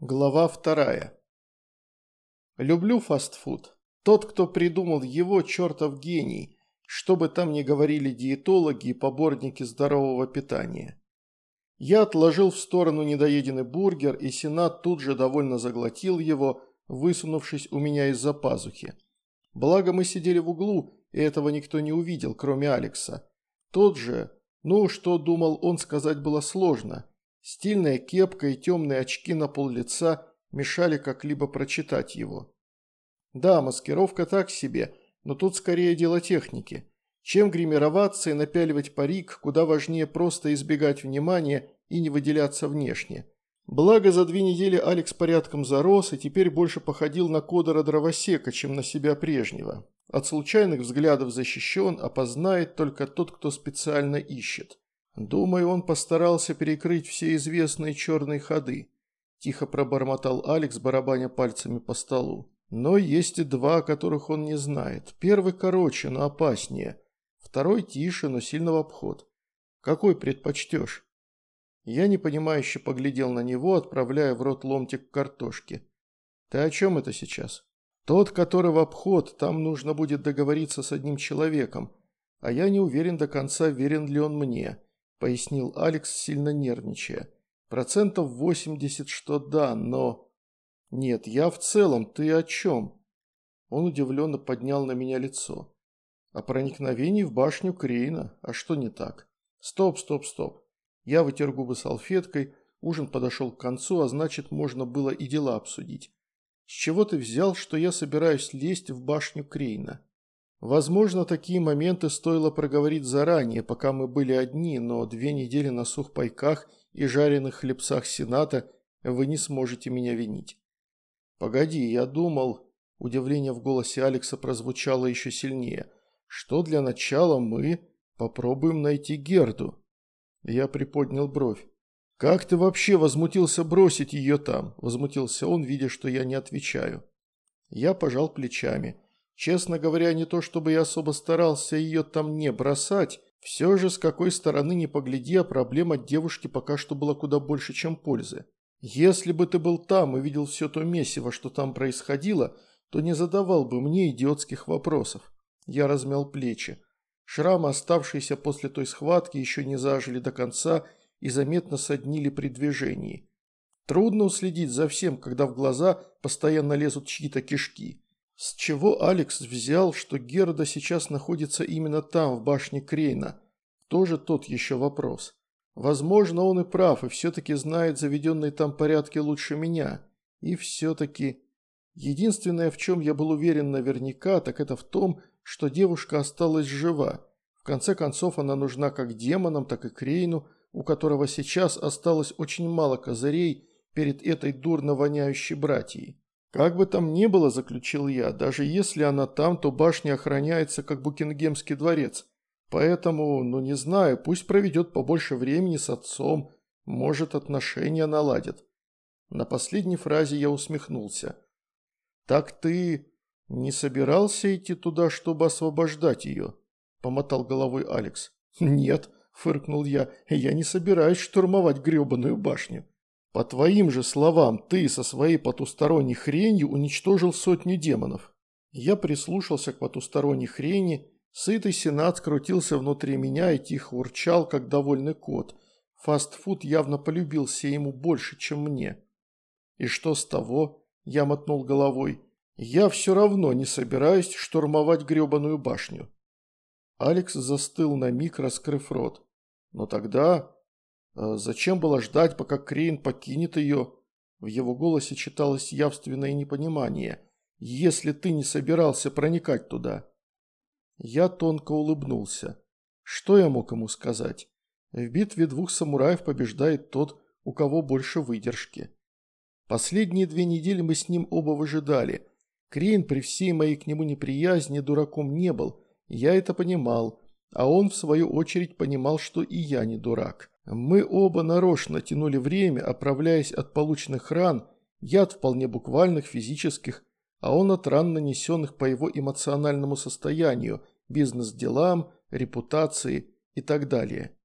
Глава вторая. Люблю фастфуд. Тот, кто придумал его, чертов гений, что бы там ни говорили диетологи и поборники здорового питания. Я отложил в сторону недоеденный бургер, и Сенат тут же довольно заглотил его, высунувшись у меня из-за пазухи. Благо мы сидели в углу, и этого никто не увидел, кроме Алекса. Тот же, ну, что думал он сказать было сложно – Стильная кепка и темные очки на пол лица мешали как-либо прочитать его. Да, маскировка так себе, но тут скорее дело техники. Чем гримироваться и напяливать парик, куда важнее просто избегать внимания и не выделяться внешне. Благо, за две недели Алекс порядком зарос и теперь больше походил на кодера дровосека, чем на себя прежнего. От случайных взглядов защищен, опознает только тот, кто специально ищет. «Думаю, он постарался перекрыть все известные черные ходы», – тихо пробормотал Алекс, барабаня пальцами по столу. «Но есть и два, о которых он не знает. Первый короче, но опаснее. Второй тише, но сильно в обход. Какой предпочтешь?» Я непонимающе поглядел на него, отправляя в рот ломтик картошки. «Ты о чем это сейчас?» «Тот, который в обход, там нужно будет договориться с одним человеком, а я не уверен до конца, верен ли он мне». – пояснил Алекс, сильно нервничая. «Процентов восемьдесят, что да, но...» «Нет, я в целом, ты о чем?» Он удивленно поднял на меня лицо. «О проникновении в башню Крейна. А что не так?» «Стоп, стоп, стоп». Я вытер губы салфеткой, ужин подошел к концу, а значит, можно было и дела обсудить. «С чего ты взял, что я собираюсь лезть в башню Крейна?» Возможно, такие моменты стоило проговорить заранее, пока мы были одни, но две недели на сухпайках и жареных хлебцах Сената вы не сможете меня винить. Погоди, я думал... Удивление в голосе Алекса прозвучало еще сильнее. Что для начала мы попробуем найти Герду? Я приподнял бровь. «Как ты вообще возмутился бросить ее там?» – возмутился он, видя, что я не отвечаю. Я пожал плечами. Честно говоря, не то чтобы я особо старался ее там не бросать, все же с какой стороны не погляди, а проблема девушки пока что была куда больше, чем пользы. Если бы ты был там и видел все то месиво, что там происходило, то не задавал бы мне идиотских вопросов. Я размял плечи. Шрамы, оставшиеся после той схватки, еще не зажили до конца и заметно соднили при движении. Трудно уследить за всем, когда в глаза постоянно лезут чьи-то кишки. С чего Алекс взял, что Герда сейчас находится именно там, в башне Крейна? Тоже тот еще вопрос. Возможно, он и прав, и все-таки знает заведенные там порядки лучше меня. И все-таки... Единственное, в чем я был уверен наверняка, так это в том, что девушка осталась жива. В конце концов, она нужна как демонам, так и Крейну, у которого сейчас осталось очень мало козырей перед этой дурно воняющей братьей. «Как бы там ни было, – заключил я, – даже если она там, то башня охраняется, как Букингемский дворец. Поэтому, ну не знаю, пусть проведет побольше времени с отцом, может, отношения наладят». На последней фразе я усмехнулся. «Так ты не собирался идти туда, чтобы освобождать ее?» – помотал головой Алекс. «Нет», – фыркнул я, – «я не собираюсь штурмовать гребаную башню». По твоим же словам, ты со своей потусторонней хренью уничтожил сотню демонов. Я прислушался к потусторонней хрени, сытый сенат скрутился внутри меня и тихо урчал, как довольный кот. Фастфуд явно полюбился ему больше, чем мне. И что с того? Я мотнул головой. Я все равно не собираюсь штурмовать гребаную башню. Алекс застыл на миг, раскрыв рот. Но тогда зачем было ждать, пока Крейн покинет ее? В его голосе читалось явственное непонимание. Если ты не собирался проникать туда. Я тонко улыбнулся. Что я мог ему сказать? В битве двух самураев побеждает тот, у кого больше выдержки. Последние две недели мы с ним оба выжидали. Крейн при всей моей к нему неприязни дураком не был, я это понимал, а он в свою очередь понимал, что и я не дурак. Мы оба нарочно тянули время, оправляясь от полученных ран, яд вполне буквальных, физических, а он от ран, нанесенных по его эмоциональному состоянию, бизнес-делам, репутации и так далее.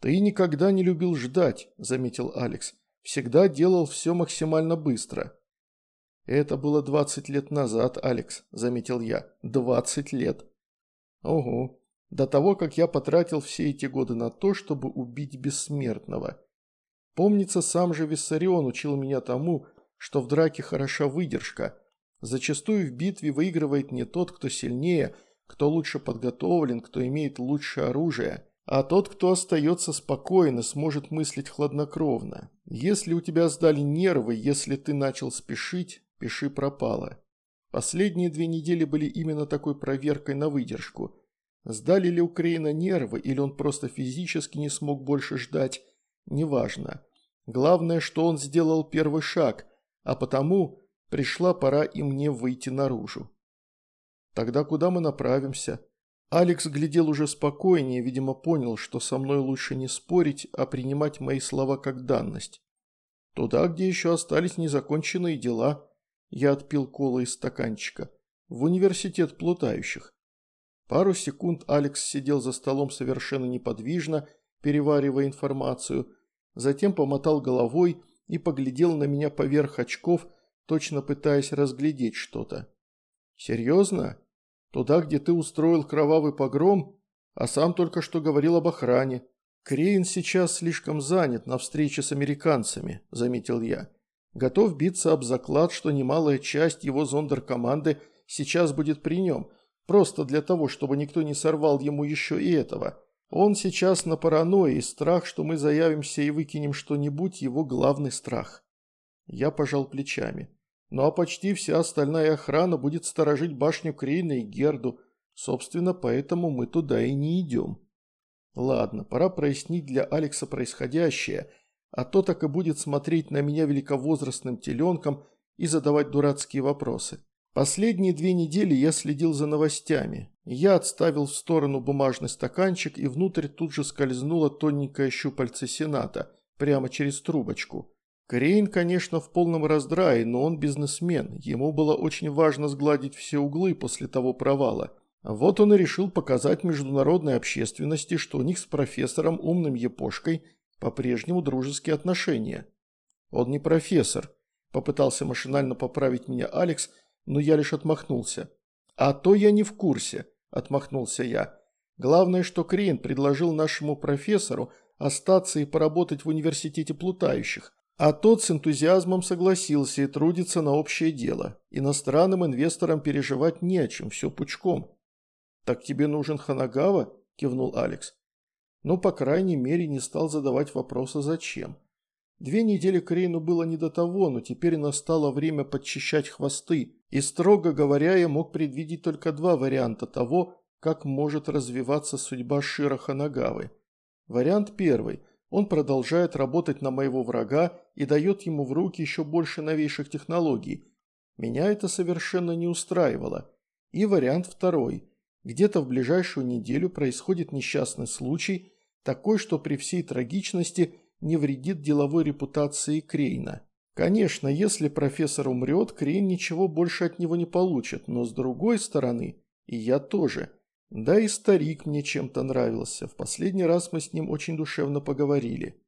«Ты никогда не любил ждать», – заметил Алекс. Всегда делал все максимально быстро. «Это было 20 лет назад, Алекс», – заметил я. «20 лет». «Ого. До того, как я потратил все эти годы на то, чтобы убить бессмертного. Помнится, сам же Виссарион учил меня тому, что в драке хороша выдержка. Зачастую в битве выигрывает не тот, кто сильнее, кто лучше подготовлен, кто имеет лучшее оружие, а тот, кто остается спокойно, сможет мыслить хладнокровно. Если у тебя сдали нервы, если ты начал спешить, пиши пропало. Последние две недели были именно такой проверкой на выдержку. Сдали ли у Крейна нервы, или он просто физически не смог больше ждать, неважно. Главное, что он сделал первый шаг, а потому пришла пора и мне выйти наружу. Тогда куда мы направимся? Алекс глядел уже спокойнее, видимо понял, что со мной лучше не спорить, а принимать мои слова как данность. Туда, где еще остались незаконченные дела. Я отпил кола из стаканчика. В университет плутающих. Пару секунд Алекс сидел за столом совершенно неподвижно, переваривая информацию, затем помотал головой и поглядел на меня поверх очков, точно пытаясь разглядеть что-то. «Серьезно? Туда, где ты устроил кровавый погром? А сам только что говорил об охране. Крейн сейчас слишком занят на встрече с американцами», – заметил я. Готов биться об заклад, что немалая часть его зондеркоманды сейчас будет при нем, просто для того, чтобы никто не сорвал ему еще и этого. Он сейчас на паранойи, страх, что мы заявимся и выкинем что-нибудь, его главный страх. Я пожал плечами. Ну а почти вся остальная охрана будет сторожить башню Крейна и Герду, собственно, поэтому мы туда и не идем. Ладно, пора прояснить для Алекса происходящее – а то так и будет смотреть на меня великовозрастным теленком и задавать дурацкие вопросы. Последние две недели я следил за новостями. Я отставил в сторону бумажный стаканчик, и внутрь тут же скользнуло тоненькое щупальце Сената, прямо через трубочку. Крейн, конечно, в полном раздрае, но он бизнесмен. Ему было очень важно сгладить все углы после того провала. Вот он и решил показать международной общественности, что у них с профессором умным епошкой по-прежнему дружеские отношения. Он не профессор, попытался машинально поправить меня Алекс, но я лишь отмахнулся. А то я не в курсе, отмахнулся я. Главное, что Крейн предложил нашему профессору остаться и поработать в университете плутающих, а тот с энтузиазмом согласился и трудится на общее дело. Иностранным инвесторам переживать не о чем, все пучком. «Так тебе нужен Ханагава?» – кивнул Алекс но, по крайней мере, не стал задавать вопроса «зачем?». Две недели Крейну было не до того, но теперь настало время подчищать хвосты, и, строго говоря, я мог предвидеть только два варианта того, как может развиваться судьба Шира Ханагавы. Вариант первый – он продолжает работать на моего врага и дает ему в руки еще больше новейших технологий. Меня это совершенно не устраивало. И вариант второй – где-то в ближайшую неделю происходит несчастный случай, такой, что при всей трагичности не вредит деловой репутации Крейна. Конечно, если профессор умрет, Крейн ничего больше от него не получит, но с другой стороны, и я тоже. Да и старик мне чем-то нравился, в последний раз мы с ним очень душевно поговорили.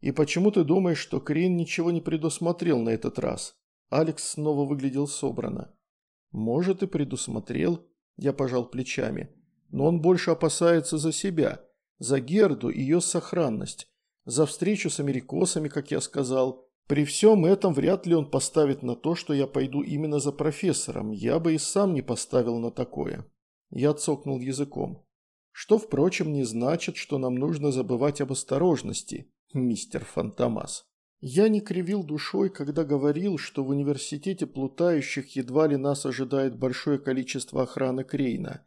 «И почему ты думаешь, что Крейн ничего не предусмотрел на этот раз?» Алекс снова выглядел собрано. «Может, и предусмотрел», – я пожал плечами. «Но он больше опасается за себя. За Герду и ее сохранность. За встречу с америкосами, как я сказал. При всем этом вряд ли он поставит на то, что я пойду именно за профессором. Я бы и сам не поставил на такое. Я цокнул языком. Что, впрочем, не значит, что нам нужно забывать об осторожности, мистер Фантомас. Я не кривил душой, когда говорил, что в университете плутающих едва ли нас ожидает большое количество охраны Крейна.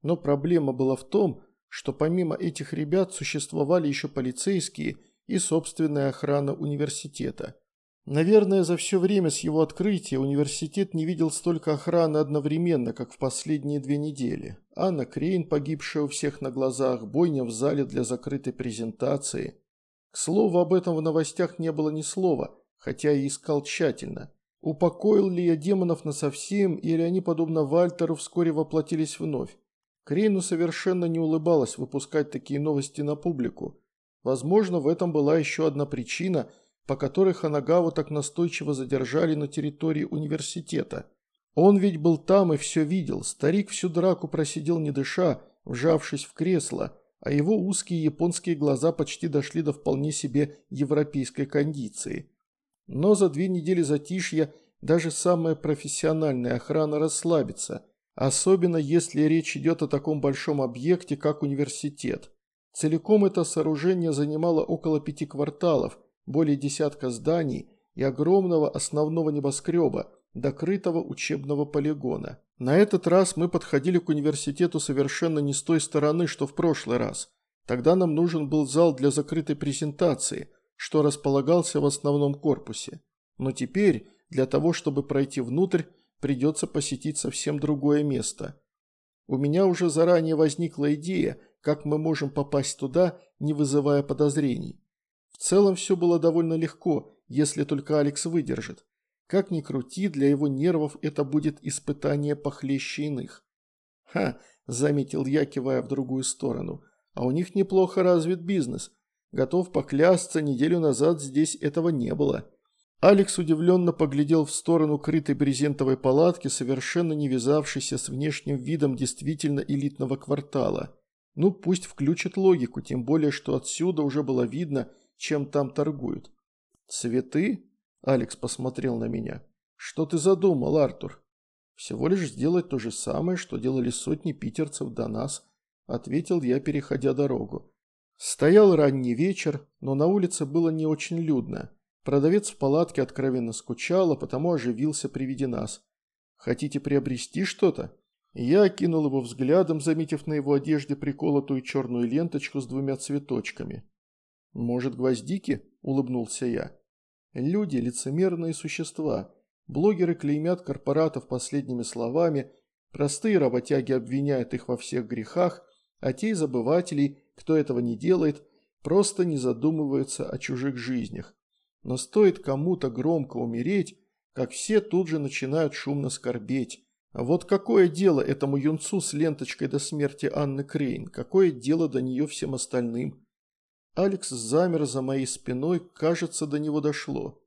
Но проблема была в том, что помимо этих ребят существовали еще полицейские и собственная охрана университета. Наверное, за все время с его открытия университет не видел столько охраны одновременно, как в последние две недели. Анна Крейн, погибшая у всех на глазах, бойня в зале для закрытой презентации. К слову, об этом в новостях не было ни слова, хотя и искал тщательно. Упокоил ли я демонов насовсем, или они, подобно Вальтеру, вскоре воплотились вновь? Крейну совершенно не улыбалось выпускать такие новости на публику. Возможно, в этом была еще одна причина, по которой Ханагаву так настойчиво задержали на территории университета. Он ведь был там и все видел. Старик всю драку просидел не дыша, вжавшись в кресло, а его узкие японские глаза почти дошли до вполне себе европейской кондиции. Но за две недели затишья даже самая профессиональная охрана расслабится, особенно если речь идет о таком большом объекте, как университет. Целиком это сооружение занимало около пяти кварталов, более десятка зданий и огромного основного небоскреба, докрытого учебного полигона. На этот раз мы подходили к университету совершенно не с той стороны, что в прошлый раз. Тогда нам нужен был зал для закрытой презентации, что располагался в основном корпусе. Но теперь, для того, чтобы пройти внутрь, придется посетить совсем другое место. У меня уже заранее возникла идея, как мы можем попасть туда, не вызывая подозрений. В целом все было довольно легко, если только Алекс выдержит. Как ни крути, для его нервов это будет испытание похлеще иных. «Ха!» – заметил я, кивая в другую сторону. «А у них неплохо развит бизнес. Готов поклясться, неделю назад здесь этого не было». Алекс удивленно поглядел в сторону крытой брезентовой палатки, совершенно не вязавшейся с внешним видом действительно элитного квартала. Ну, пусть включит логику, тем более, что отсюда уже было видно, чем там торгуют. «Цветы?» – Алекс посмотрел на меня. «Что ты задумал, Артур?» «Всего лишь сделать то же самое, что делали сотни питерцев до нас», – ответил я, переходя дорогу. Стоял ранний вечер, но на улице было не очень людно. Продавец в палатке откровенно скучал, а потому оживился при виде нас. «Хотите приобрести что-то?» Я окинул его взглядом, заметив на его одежде приколотую черную ленточку с двумя цветочками. «Может, гвоздики?» – улыбнулся я. «Люди – лицемерные существа. Блогеры клеймят корпоратов последними словами, простые работяги обвиняют их во всех грехах, а те из обывателей, кто этого не делает, просто не задумываются о чужих жизнях. Но стоит кому-то громко умереть, как все тут же начинают шумно скорбеть. Вот какое дело этому юнцу с ленточкой до смерти Анны Крейн? Какое дело до нее всем остальным? Алекс замер за моей спиной, кажется, до него дошло.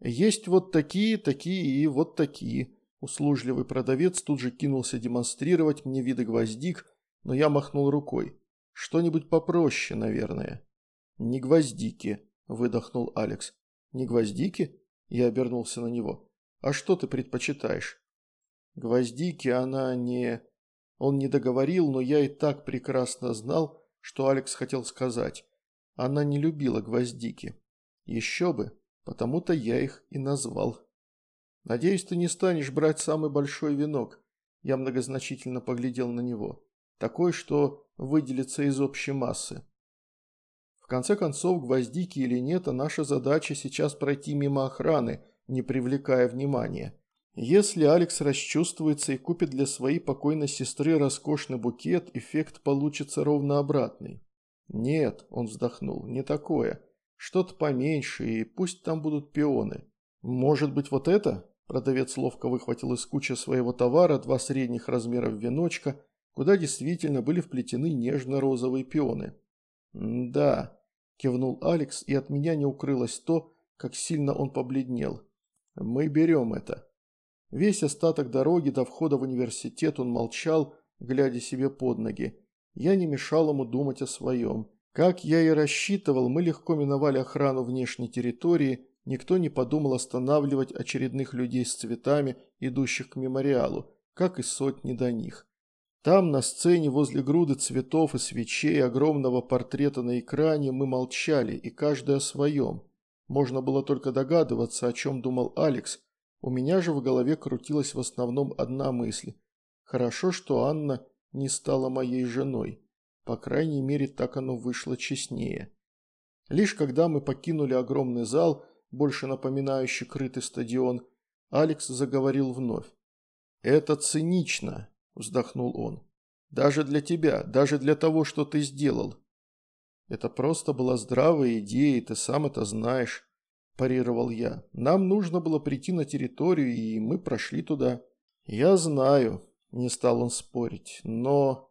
Есть вот такие, такие и вот такие. Услужливый продавец тут же кинулся демонстрировать мне виды гвоздик, но я махнул рукой. Что-нибудь попроще, наверное. Не гвоздики, выдохнул Алекс. «Не гвоздики?» Я обернулся на него. «А что ты предпочитаешь?» «Гвоздики она не...» Он не договорил, но я и так прекрасно знал, что Алекс хотел сказать. Она не любила гвоздики. Еще бы, потому-то я их и назвал. «Надеюсь, ты не станешь брать самый большой венок». Я многозначительно поглядел на него. Такой, что выделится из общей массы. В конце концов, гвоздики или нет, а наша задача сейчас пройти мимо охраны, не привлекая внимания. Если Алекс расчувствуется и купит для своей покойной сестры роскошный букет, эффект получится ровно обратный. «Нет», – он вздохнул, – «не такое. Что-то поменьше, и пусть там будут пионы». «Может быть, вот это?» Продавец ловко выхватил из кучи своего товара два средних размеров веночка, куда действительно были вплетены нежно-розовые пионы. «Да», – кивнул Алекс, и от меня не укрылось то, как сильно он побледнел. «Мы берем это». Весь остаток дороги до входа в университет он молчал, глядя себе под ноги. Я не мешал ему думать о своем. Как я и рассчитывал, мы легко миновали охрану внешней территории, никто не подумал останавливать очередных людей с цветами, идущих к мемориалу, как и сотни до них. Там, на сцене, возле груды цветов и свечей, огромного портрета на экране, мы молчали, и каждый о своем. Можно было только догадываться, о чем думал Алекс. У меня же в голове крутилась в основном одна мысль. Хорошо, что Анна не стала моей женой. По крайней мере, так оно вышло честнее. Лишь когда мы покинули огромный зал, больше напоминающий крытый стадион, Алекс заговорил вновь. «Это цинично», вздохнул он. «Даже для тебя, даже для того, что ты сделал». «Это просто была здравая идея, и ты сам это знаешь», – парировал я. «Нам нужно было прийти на территорию, и мы прошли туда». «Я знаю», – не стал он спорить, – «но...»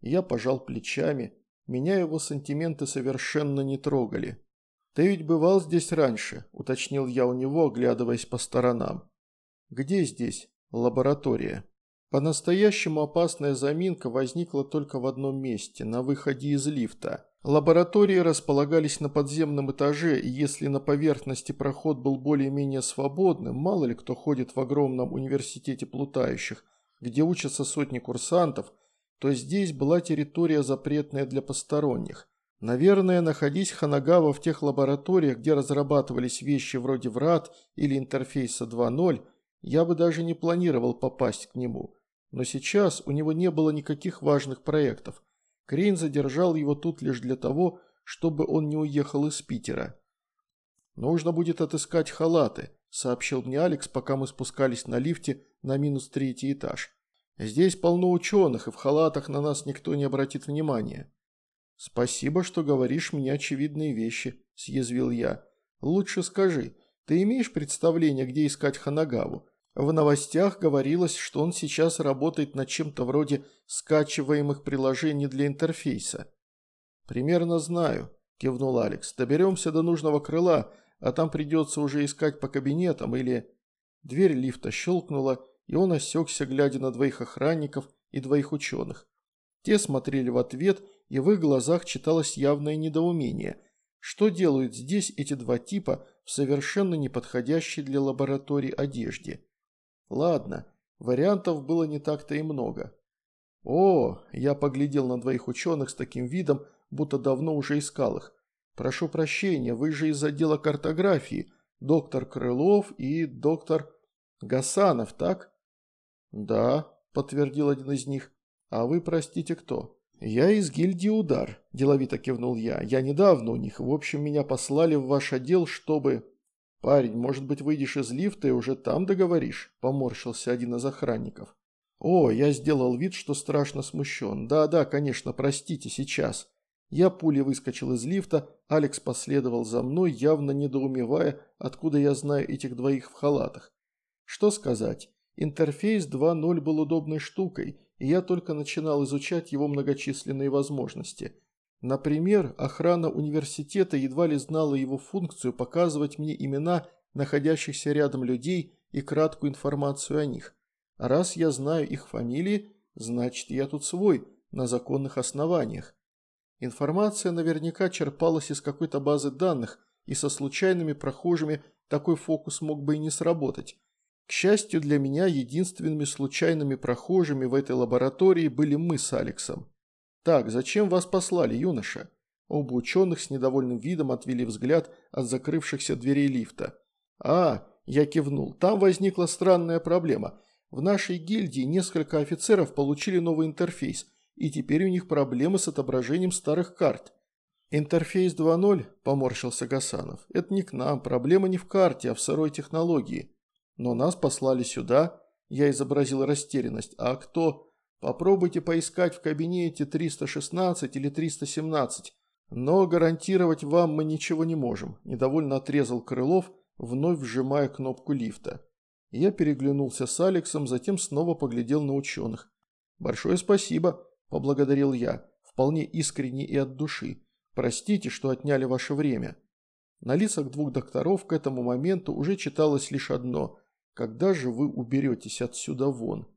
Я пожал плечами, меня его сантименты совершенно не трогали. «Ты ведь бывал здесь раньше», – уточнил я у него, оглядываясь по сторонам. «Где здесь? Лаборатория». По-настоящему опасная заминка возникла только в одном месте – на выходе из лифта. Лаборатории располагались на подземном этаже, и если на поверхности проход был более-менее свободным, мало ли кто ходит в огромном университете плутающих, где учатся сотни курсантов, то здесь была территория запретная для посторонних. Наверное, находись Ханагава в тех лабораториях, где разрабатывались вещи вроде врат или интерфейса 2.0, я бы даже не планировал попасть к нему. Но сейчас у него не было никаких важных проектов. Крейн задержал его тут лишь для того, чтобы он не уехал из Питера. «Нужно будет отыскать халаты», – сообщил мне Алекс, пока мы спускались на лифте на минус третий этаж. «Здесь полно ученых, и в халатах на нас никто не обратит внимания». «Спасибо, что говоришь мне очевидные вещи», – съязвил я. «Лучше скажи, ты имеешь представление, где искать Ханагаву? В новостях говорилось, что он сейчас работает над чем-то вроде скачиваемых приложений для интерфейса. «Примерно знаю», – кивнул Алекс. «Доберемся до нужного крыла, а там придется уже искать по кабинетам или...» Дверь лифта щелкнула, и он осекся, глядя на двоих охранников и двоих ученых. Те смотрели в ответ, и в их глазах читалось явное недоумение. Что делают здесь эти два типа в совершенно неподходящей для лаборатории одежде? Ладно, вариантов было не так-то и много. О, я поглядел на двоих ученых с таким видом, будто давно уже искал их. Прошу прощения, вы же из отдела картографии, доктор Крылов и доктор Гасанов, так? Да, подтвердил один из них. А вы, простите, кто? Я из гильдии «Удар», деловито кивнул я. Я недавно у них, в общем, меня послали в ваш отдел, чтобы... «Парень, может быть, выйдешь из лифта и уже там договоришь?» – поморщился один из охранников. «О, я сделал вид, что страшно смущен. Да-да, конечно, простите, сейчас». Я пулей выскочил из лифта, Алекс последовал за мной, явно недоумевая, откуда я знаю этих двоих в халатах. Что сказать, интерфейс 2.0 был удобной штукой, и я только начинал изучать его многочисленные возможности – Например, охрана университета едва ли знала его функцию показывать мне имена находящихся рядом людей и краткую информацию о них. Раз я знаю их фамилии, значит я тут свой, на законных основаниях. Информация наверняка черпалась из какой-то базы данных, и со случайными прохожими такой фокус мог бы и не сработать. К счастью для меня, единственными случайными прохожими в этой лаборатории были мы с Алексом. «Так, зачем вас послали, юноша?» Оба ученых с недовольным видом отвели взгляд от закрывшихся дверей лифта. «А, я кивнул, там возникла странная проблема. В нашей гильдии несколько офицеров получили новый интерфейс, и теперь у них проблемы с отображением старых карт». «Интерфейс 2.0», – поморщился Гасанов, – «это не к нам, проблема не в карте, а в сырой технологии. Но нас послали сюда». Я изобразил растерянность. «А кто?» Попробуйте поискать в кабинете 316 или 317. Но гарантировать вам мы ничего не можем», – недовольно отрезал Крылов, вновь вжимая кнопку лифта. Я переглянулся с Алексом, затем снова поглядел на ученых. «Большое спасибо», – поблагодарил я, вполне искренне и от души. «Простите, что отняли ваше время». На лицах двух докторов к этому моменту уже читалось лишь одно – «Когда же вы уберетесь отсюда вон?»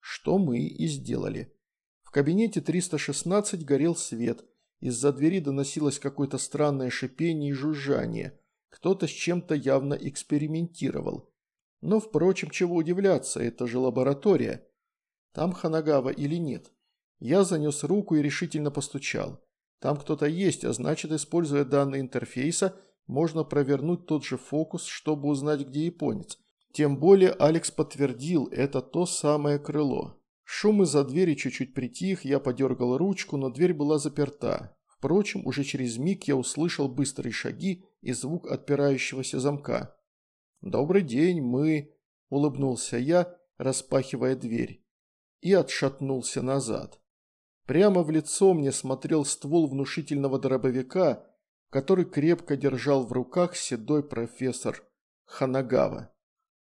Что мы и сделали. В кабинете 316 горел свет. Из-за двери доносилось какое-то странное шипение и жужжание. Кто-то с чем-то явно экспериментировал. Но, впрочем, чего удивляться, это же лаборатория. Там Ханагава или нет? Я занес руку и решительно постучал. Там кто-то есть, а значит, используя данные интерфейса, можно провернуть тот же фокус, чтобы узнать, где японец – тем более Алекс подтвердил, это то самое крыло. Шум из-за двери чуть-чуть притих, я подергал ручку, но дверь была заперта. Впрочем, уже через миг я услышал быстрые шаги и звук отпирающегося замка. «Добрый день, мы...» – улыбнулся я, распахивая дверь. И отшатнулся назад. Прямо в лицо мне смотрел ствол внушительного дробовика, который крепко держал в руках седой профессор Ханагава.